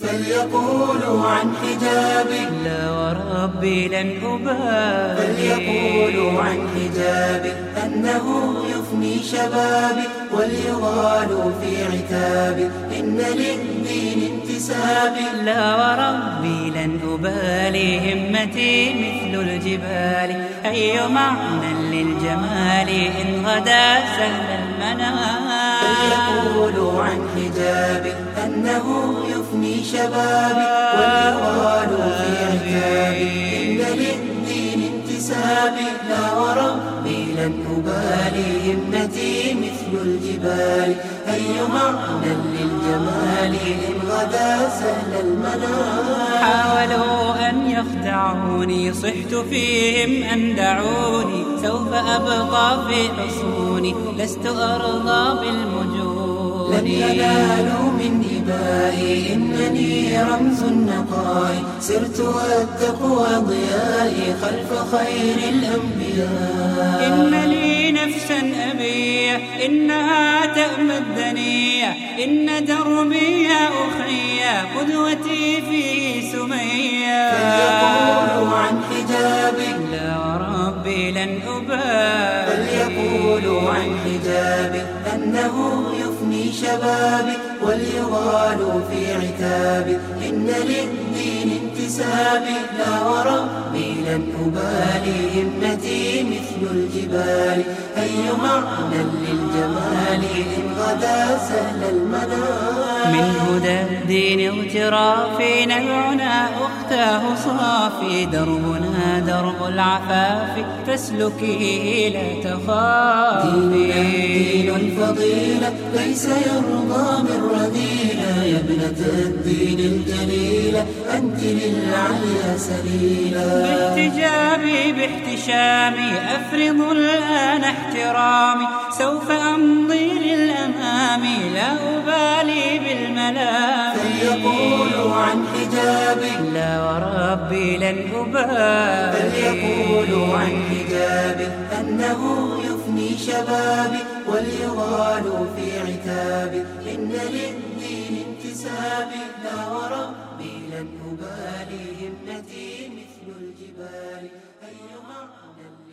فليقولوا عن حجابي لا وربي لن أبالي. فليقولوا عن حجابي أنه يفني شبابي وليغالوا في عتابي إن للدين انتسابي لا وربي لن أبالي. همتي مثل الجبال. أي معنى للجمال؟ إن غدا سهل المنام فليقولوا عن حجابي أنه يفني شبابي وليغالوا في عتابي. إن للدين انتسابي لا وربي لن أبالي. همتي مثل الجبال. أي معنى للجمال؟ إن غدا سهل المنام حاولوا أن يخدعوني. صحت فيهم أن دعوني. سوف أبقى في حصوني. لست أرضى بالمجون لن ينالوا من إبائي إنني رمز النقاء. سرت والتقوى ضيائي خلف خير الأنبياء. إن لي نفسا أبية إنها تأمى الدنيا. إن دربي أخي قدوتي في سمية. فليقولوا عن حجابي لا وربي لن أبالي. فليقولوا عن حجابي أنه يفني شبابي وليغالوا في عتابي إن للدين لا وربي لن أبالي همتي مثل الجبال. أي معنى للجمال إن غدا سهل المنام من هدى الدين اغترافي نبعنا أختاه صافي. دربنا درب العفاف فاسلكي لا ديننا دين تخافي الفضيلة ليس يرضى من رذيلة. يا ابنة الدين الجليلة أنت للعليا سليلة باحتجابي باحتشامي أفرض الآن احترامي سوف أمضي أبالي بالملام. فليقولوا عن حجابي لا وربي لن أبالي. فليقولوا عن حجابي أنه يفني شبابي وليغالوا في عتابي إن للدين انتسابي لا وربي لن أبالي. همتي مثل الجبال. أي معنى لله